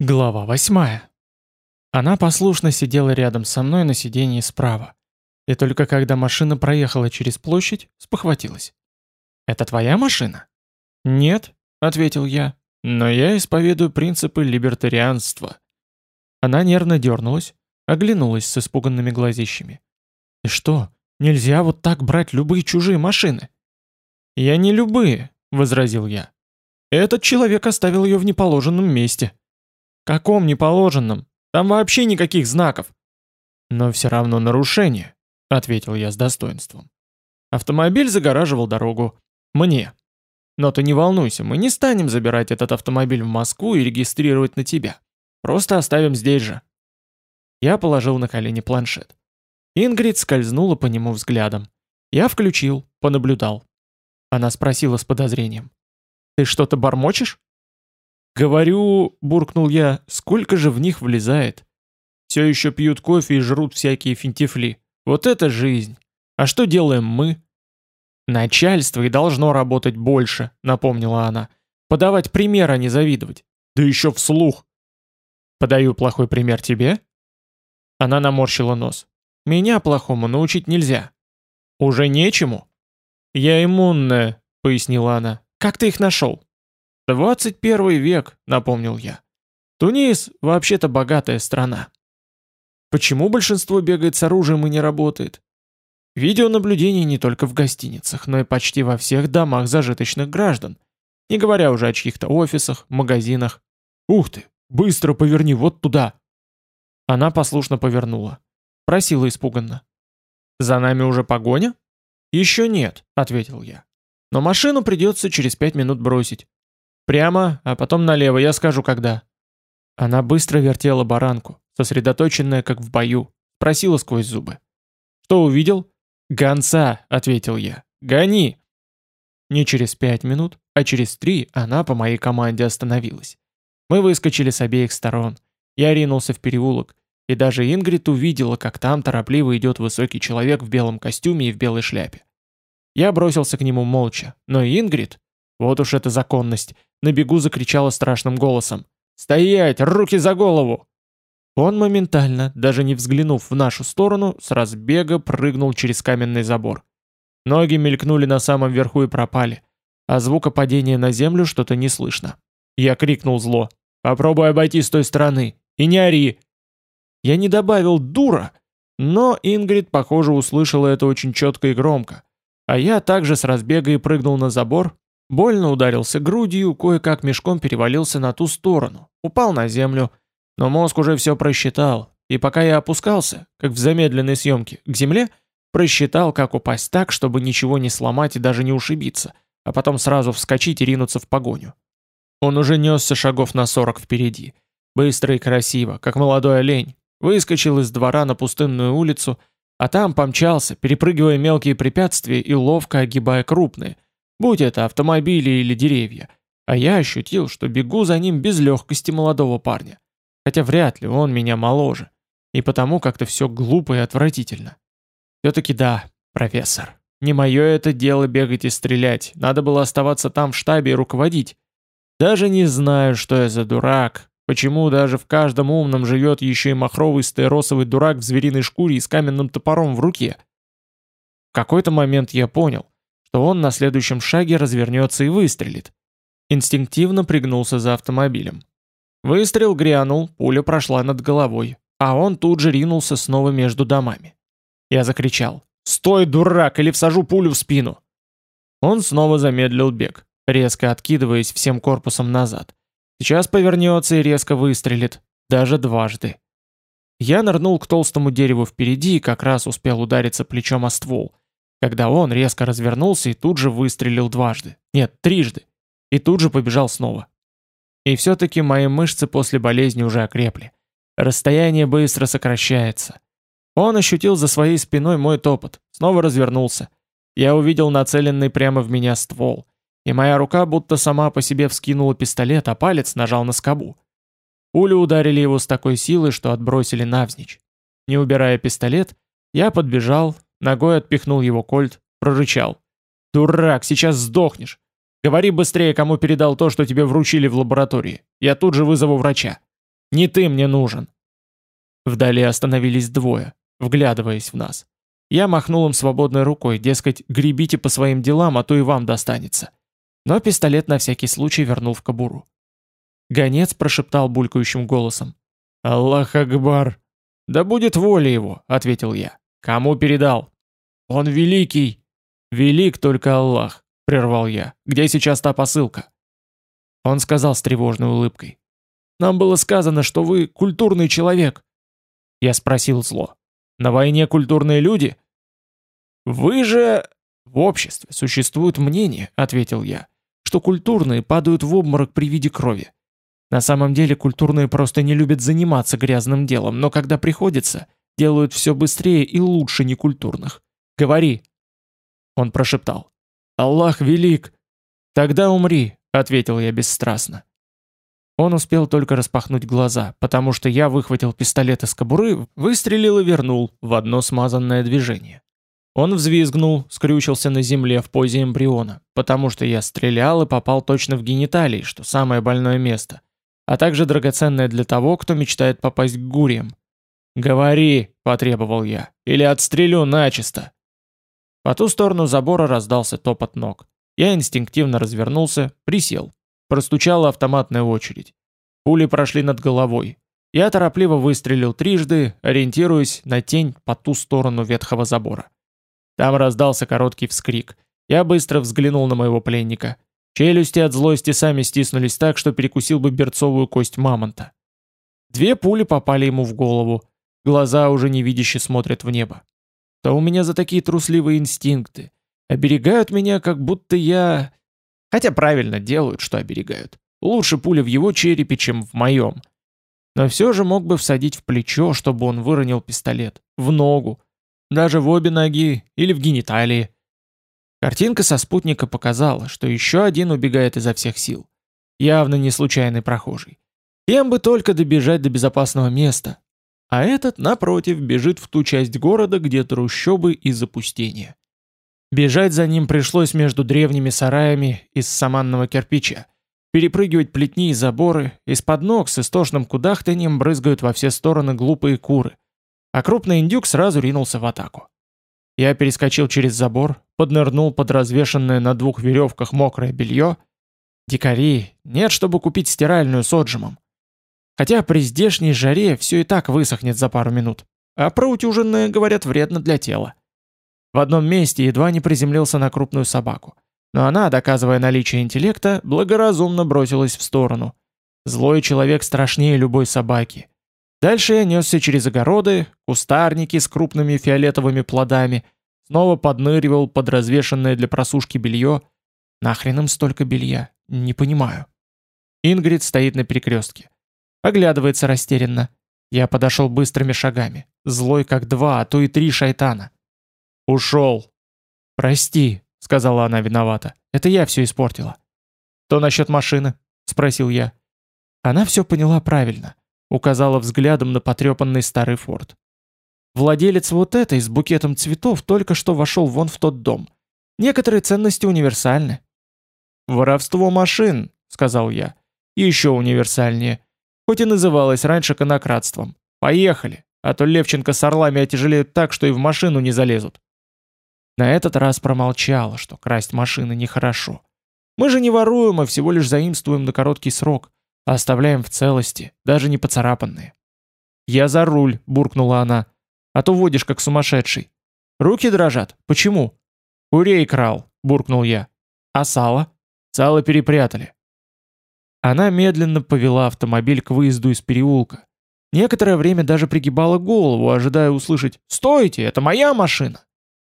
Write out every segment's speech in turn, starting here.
Глава восьмая. Она послушно сидела рядом со мной на сиденье справа. И только когда машина проехала через площадь, спохватилась. «Это твоя машина?» «Нет», — ответил я, — «но я исповедую принципы либертарианства». Она нервно дернулась, оглянулась с испуганными глазищами. «И что, нельзя вот так брать любые чужие машины?» «Я не любые», — возразил я. «Этот человек оставил ее в неположенном месте». «Каком неположенном? Там вообще никаких знаков!» «Но все равно нарушение», — ответил я с достоинством. Автомобиль загораживал дорогу. Мне. Но ты не волнуйся, мы не станем забирать этот автомобиль в Москву и регистрировать на тебя. Просто оставим здесь же. Я положил на колени планшет. Ингрид скользнула по нему взглядом. Я включил, понаблюдал. Она спросила с подозрением. «Ты что-то бормочешь?» «Говорю», — буркнул я, — «сколько же в них влезает?» «Все еще пьют кофе и жрут всякие финтифли. Вот это жизнь! А что делаем мы?» «Начальство и должно работать больше», — напомнила она. «Подавать пример, а не завидовать. Да еще вслух». «Подаю плохой пример тебе?» Она наморщила нос. «Меня плохому научить нельзя». «Уже нечему?» «Я иммунная», — пояснила она. «Как ты их нашел?» «Двадцать первый век», — напомнил я. «Тунис вообще-то богатая страна». «Почему большинство бегает с оружием и не работает?» Видеонаблюдение не только в гостиницах, но и почти во всех домах зажиточных граждан, не говоря уже о чьих-то офисах, магазинах. «Ух ты! Быстро поверни вот туда!» Она послушно повернула. Просила испуганно. «За нами уже погоня?» «Еще нет», — ответил я. «Но машину придется через пять минут бросить. Прямо, а потом налево, я скажу когда». Она быстро вертела баранку, сосредоточенная как в бою, просила сквозь зубы. «Что увидел?» «Гонца», — ответил я. «Гони!» Не через пять минут, а через три она по моей команде остановилась. Мы выскочили с обеих сторон. Я ринулся в переулок, и даже Ингрид увидела, как там торопливо идет высокий человек в белом костюме и в белой шляпе. Я бросился к нему молча, но Ингрид, вот уж эта законность, на бегу закричала страшным голосом. «Стоять! Руки за голову!» Он моментально, даже не взглянув в нашу сторону, с разбега прыгнул через каменный забор. Ноги мелькнули на самом верху и пропали, а звука падения на землю что-то не слышно. Я крикнул зло. «Попробуй обойти с той стороны! И не ори!» Я не добавил «дура», но Ингрид, похоже, услышала это очень четко и громко. А я также с разбега и прыгнул на забор, Больно ударился грудью, кое-как мешком перевалился на ту сторону, упал на землю, но мозг уже все просчитал, и пока я опускался, как в замедленной съемке, к земле, просчитал, как упасть так, чтобы ничего не сломать и даже не ушибиться, а потом сразу вскочить и ринуться в погоню. Он уже несся шагов на сорок впереди, быстро и красиво, как молодой олень, выскочил из двора на пустынную улицу, а там помчался, перепрыгивая мелкие препятствия и ловко огибая крупные, будь это автомобили или деревья, а я ощутил, что бегу за ним без легкости молодого парня. Хотя вряд ли он меня моложе, и потому как-то все глупо и отвратительно. Все-таки да, профессор, не мое это дело бегать и стрелять, надо было оставаться там в штабе и руководить. Даже не знаю, что я за дурак, почему даже в каждом умном живет еще и махровый стеросовый дурак в звериной шкуре и с каменным топором в руке. В какой-то момент я понял, что он на следующем шаге развернется и выстрелит. Инстинктивно пригнулся за автомобилем. Выстрел грянул, пуля прошла над головой, а он тут же ринулся снова между домами. Я закричал «Стой, дурак, или всажу пулю в спину!» Он снова замедлил бег, резко откидываясь всем корпусом назад. Сейчас повернется и резко выстрелит, даже дважды. Я нырнул к толстому дереву впереди и как раз успел удариться плечом о ствол, когда он резко развернулся и тут же выстрелил дважды. Нет, трижды. И тут же побежал снова. И все-таки мои мышцы после болезни уже окрепли. Расстояние быстро сокращается. Он ощутил за своей спиной мой топот, снова развернулся. Я увидел нацеленный прямо в меня ствол, и моя рука будто сама по себе вскинула пистолет, а палец нажал на скобу. Пули ударили его с такой силой, что отбросили навзничь. Не убирая пистолет, я подбежал, Ногой отпихнул его кольт, прорычал. «Дурак, сейчас сдохнешь! Говори быстрее, кому передал то, что тебе вручили в лаборатории. Я тут же вызову врача». Не ты мне нужен!» Вдали остановились двое, вглядываясь в нас. Я махнул им свободной рукой, дескать, гребите по своим делам, а то и вам достанется. Но пистолет на всякий случай вернул в кобуру. Гонец прошептал булькающим голосом. «Аллах Акбар!» «Да будет воля его», — ответил я. «Кому передал?» «Он великий!» «Велик только Аллах», — прервал я. «Где сейчас та посылка?» Он сказал с тревожной улыбкой. «Нам было сказано, что вы культурный человек». Я спросил зло. «На войне культурные люди?» «Вы же...» «В обществе существует мнение», — ответил я, «что культурные падают в обморок при виде крови. На самом деле культурные просто не любят заниматься грязным делом, но когда приходится, делают все быстрее и лучше некультурных. Говори!» Он прошептал. «Аллах велик!» «Тогда умри», — ответил я бесстрастно. Он успел только распахнуть глаза, потому что я выхватил пистолет из кобуры, выстрелил и вернул в одно смазанное движение. Он взвизгнул, скрючился на земле в позе эмбриона, потому что я стрелял и попал точно в гениталии, что самое больное место, а также драгоценное для того, кто мечтает попасть к гурьям. «Говори!» — потребовал я. «Или отстрелю начисто!» По ту сторону забора раздался топот ног. Я инстинктивно развернулся, присел. Простучала автоматная очередь. Пули прошли над головой. Я торопливо выстрелил трижды, ориентируясь на тень по ту сторону ветхого забора. Там раздался короткий вскрик. Я быстро взглянул на моего пленника. Челюсти от злости сами стиснулись так, что перекусил бы берцовую кость мамонта. Две пули попали ему в голову. Глаза уже невидяще смотрят в небо. Что у меня за такие трусливые инстинкты? Оберегают меня, как будто я... Хотя правильно делают, что оберегают. Лучше пуля в его черепе, чем в моем. Но все же мог бы всадить в плечо, чтобы он выронил пистолет. В ногу. Даже в обе ноги или в гениталии. Картинка со спутника показала, что еще один убегает изо всех сил. Явно не случайный прохожий. Тем бы только добежать до безопасного места, а этот, напротив, бежит в ту часть города, где трущобы и запустение. Бежать за ним пришлось между древними сараями из саманного кирпича, перепрыгивать плетни и заборы, из-под ног с истошным кудахтаньем брызгают во все стороны глупые куры, а крупный индюк сразу ринулся в атаку. Я перескочил через забор, поднырнул под развешенное на двух веревках мокрое белье. Дикари, нет, чтобы купить стиральную с отжимом. Хотя при здешней жаре все и так высохнет за пару минут. А проутюженное, говорят, вредно для тела. В одном месте едва не приземлился на крупную собаку. Но она, доказывая наличие интеллекта, благоразумно бросилась в сторону. Злой человек страшнее любой собаки. Дальше я несся через огороды, кустарники с крупными фиолетовыми плодами, снова подныривал под развешенное для просушки белье. Нахрен им столько белья? Не понимаю. Ингрид стоит на перекрестке. Оглядывается растерянно. Я подошел быстрыми шагами, злой как два, а то и три шайтана. «Ушел!» «Прости», — сказала она виновата. «Это я все испортила». «Что насчет машины?» — спросил я. Она все поняла правильно. Указала взглядом на потрепанный старый форт. Владелец вот этой с букетом цветов только что вошел вон в тот дом. Некоторые ценности универсальны. «Воровство машин», — сказал я. «Еще универсальнее. Хоть и называлось раньше конократством. Поехали, а то Левченко с орлами отяжелеют так, что и в машину не залезут. На этот раз промолчала, что красть машины нехорошо. Мы же не воруем, а всего лишь заимствуем на короткий срок, а оставляем в целости, даже не поцарапанные. «Я за руль», — буркнула она, — «а то водишь как сумасшедший». «Руки дрожат? Почему?» «Курей крал», — буркнул я. «А сало?» «Сало перепрятали. Она медленно повела автомобиль к выезду из переулка. Некоторое время даже пригибала голову, ожидая услышать «Стойте, это моя машина!».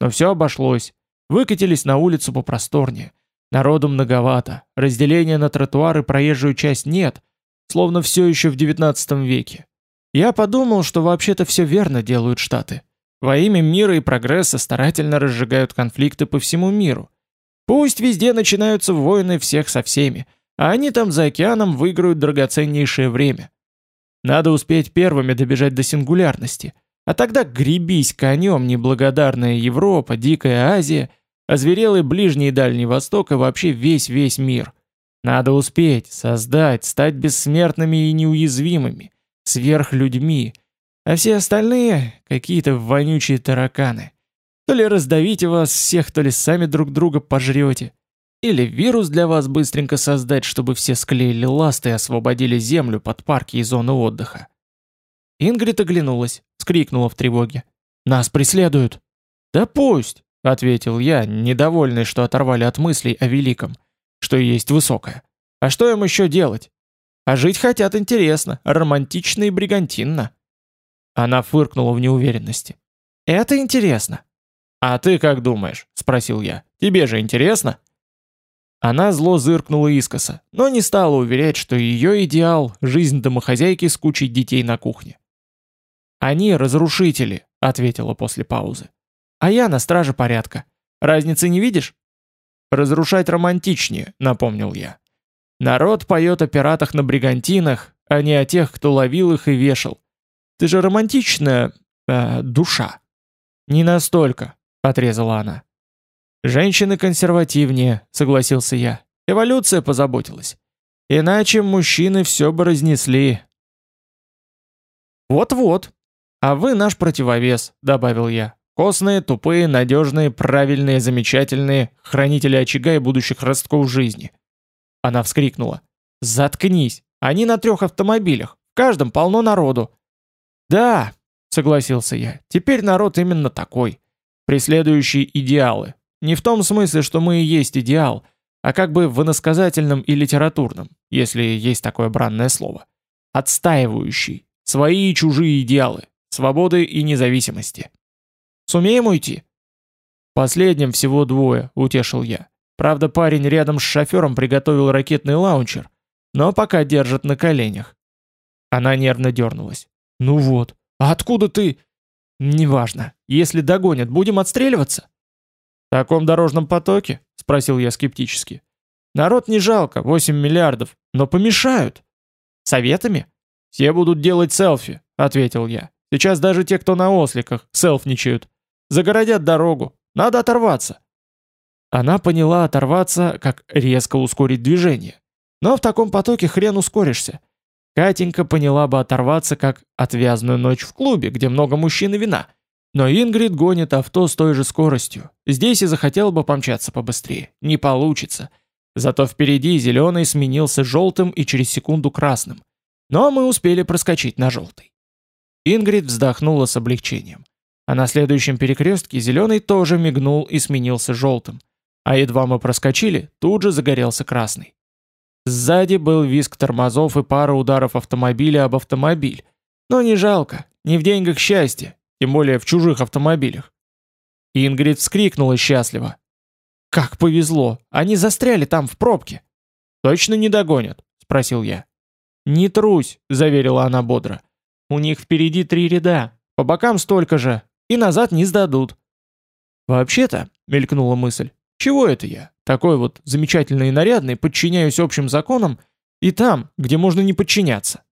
Но все обошлось. Выкатились на улицу попросторнее. Народу многовато, разделения на тротуар и проезжую часть нет, словно все еще в 19 веке. Я подумал, что вообще-то все верно делают Штаты. Во имя мира и прогресса старательно разжигают конфликты по всему миру. Пусть везде начинаются войны всех со всеми, а они там за океаном выиграют драгоценнейшее время. Надо успеть первыми добежать до сингулярности, а тогда гребись конем неблагодарная Европа, Дикая Азия, озверелый Ближний и Дальний Восток и вообще весь-весь мир. Надо успеть, создать, стать бессмертными и неуязвимыми, сверхлюдьми, а все остальные — какие-то вонючие тараканы. То ли раздавите вас всех, то ли сами друг друга пожрете. Или вирус для вас быстренько создать, чтобы все склеили ласты и освободили землю под парки и зоны отдыха. Ингрид оглянулась, скрикнула в тревоге. «Нас преследуют!» «Да пусть!» — ответил я, недовольный, что оторвали от мыслей о великом, что есть высокое. «А что им еще делать? А жить хотят интересно, романтично и бригантинно». Она фыркнула в неуверенности. «Это интересно». «А ты как думаешь?» — спросил я. «Тебе же интересно?» Она зло зыркнула искоса, но не стала уверять, что ее идеал – жизнь домохозяйки с кучей детей на кухне. «Они разрушители», — ответила после паузы. «А я на страже порядка. Разницы не видишь?» «Разрушать романтичнее», — напомнил я. «Народ поет о пиратах на бригантинах, а не о тех, кто ловил их и вешал. Ты же романтичная... Э, душа». «Не настолько», — отрезала она. «Женщины консервативнее», — согласился я. «Эволюция позаботилась. Иначе мужчины все бы разнесли». «Вот-вот», «А вы наш противовес», — добавил я. «Костные, тупые, надежные, правильные, замечательные, хранители очага и будущих ростков жизни». Она вскрикнула. «Заткнись! Они на трех автомобилях, в каждом полно народу». «Да», — согласился я, — «теперь народ именно такой, преследующий идеалы. Не в том смысле, что мы и есть идеал, а как бы в иносказательном и литературном, если есть такое бранное слово. Отстаивающий. Свои и чужие идеалы свободы и независимости. Сумеем уйти? Последним всего двое, утешил я. Правда, парень рядом с шофером приготовил ракетный лаунчер, но пока держит на коленях. Она нервно дернулась. Ну вот, а откуда ты? Неважно. Если догонят, будем отстреливаться? Таком дорожном потоке? Спросил я скептически. Народ не жалко, 8 миллиардов, но помешают. Советами? Все будут делать селфи, ответил я. Сейчас даже те, кто на осликах, селфничают. Загородят дорогу. Надо оторваться. Она поняла оторваться, как резко ускорить движение. Но в таком потоке хрен ускоришься. Катенька поняла бы оторваться, как отвязную ночь в клубе, где много мужчин и вина. Но Ингрид гонит авто с той же скоростью. Здесь и захотела бы помчаться побыстрее. Не получится. Зато впереди зеленый сменился желтым и через секунду красным. Но мы успели проскочить на желтый. Ингрид вздохнула с облегчением. А на следующем перекрестке зеленый тоже мигнул и сменился желтым. А едва мы проскочили, тут же загорелся красный. Сзади был визг тормозов и пара ударов автомобиля об автомобиль. Но не жалко, не в деньгах счастье, тем более в чужих автомобилях. Ингрид вскрикнула счастливо. «Как повезло! Они застряли там в пробке!» «Точно не догонят?» — спросил я. «Не трусь», — заверила она бодро. У них впереди три ряда, по бокам столько же, и назад не сдадут. Вообще-то, мелькнула мысль, чего это я, такой вот замечательный и нарядный, подчиняюсь общим законам, и там, где можно не подчиняться?